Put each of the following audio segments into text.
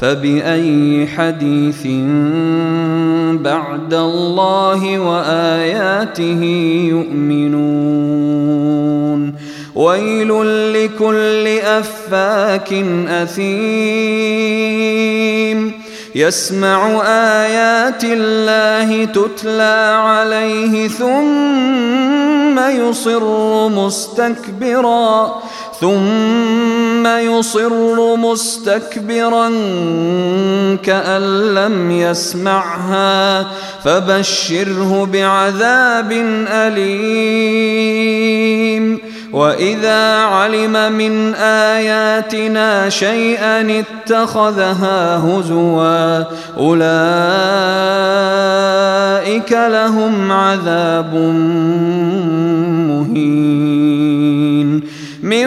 فبأي حديث بعد الله وآياته يؤمنون؟ ويل لكل أفاك أثيم. يسمع آيات الله تتلى عليه ثم يصر مستكبرا. ثم يصر مستكبرا كأن لم يسمعها فبشره بعذاب أليم. وإذا علم من آياتنا شيئا اتخذها هزوا أولئك لهم عذاب مهين. من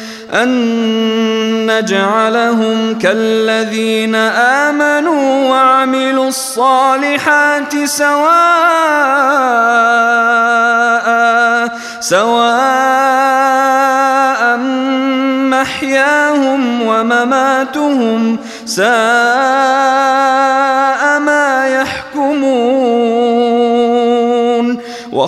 أن نجعلهم كالذين آمنوا وعملوا الصالحات سواء سواء محياهم ومماتهم ساء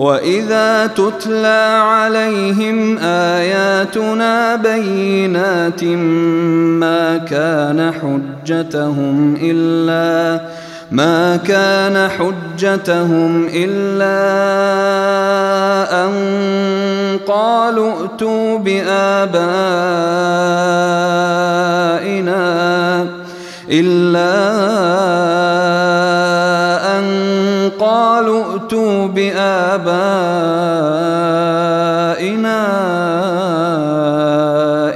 وإذا تتلى عليهم آياتنا بينات ما كان حجتهم إلا ما كان حجتهم إلا أن قالوا ائتوا بآبائنا إلا ائتوا بآبائنا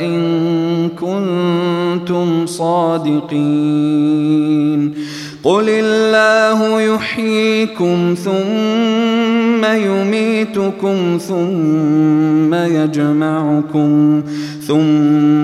إن كنتم صادقين. قل الله يحييكم ثم يميتكم ثم يجمعكم ثم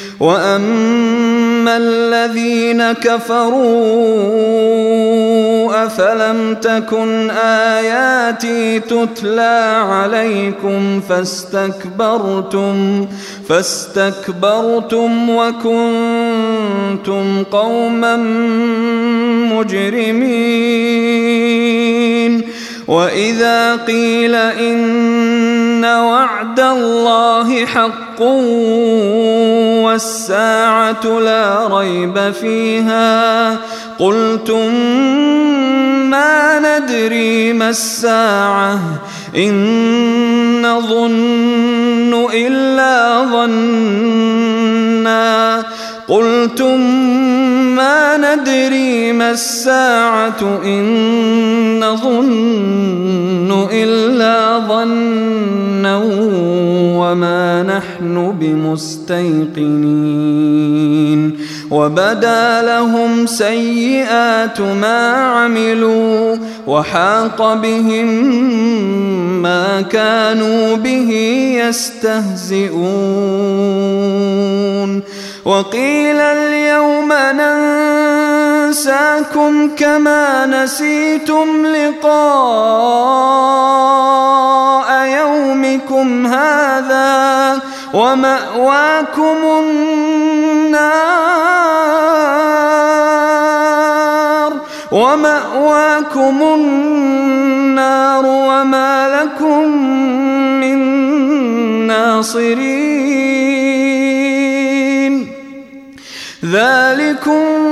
وأما الذين كفروا أفلم تكن آياتي تتلى عليكم فاستكبرتم فاستكبرتم وكنتم قوما مجرمين وإذا قيل إن وعد الله والساعة لا ريب فيها قلتم ما ندري ما الساعة إن نظن إلا ظنا قلتم ما ندري ما الساعة إن نظن إلا ظنا وما نحن بمستيقنين وبدا لهم سيئات ما عملوا وحاق بهم ما كانوا به يستهزئون وقيل اليوم ننساكم كما نسيتم لقاء ومأواكم النار ومأواكم النار وما لكم من ناصرين. ذلكم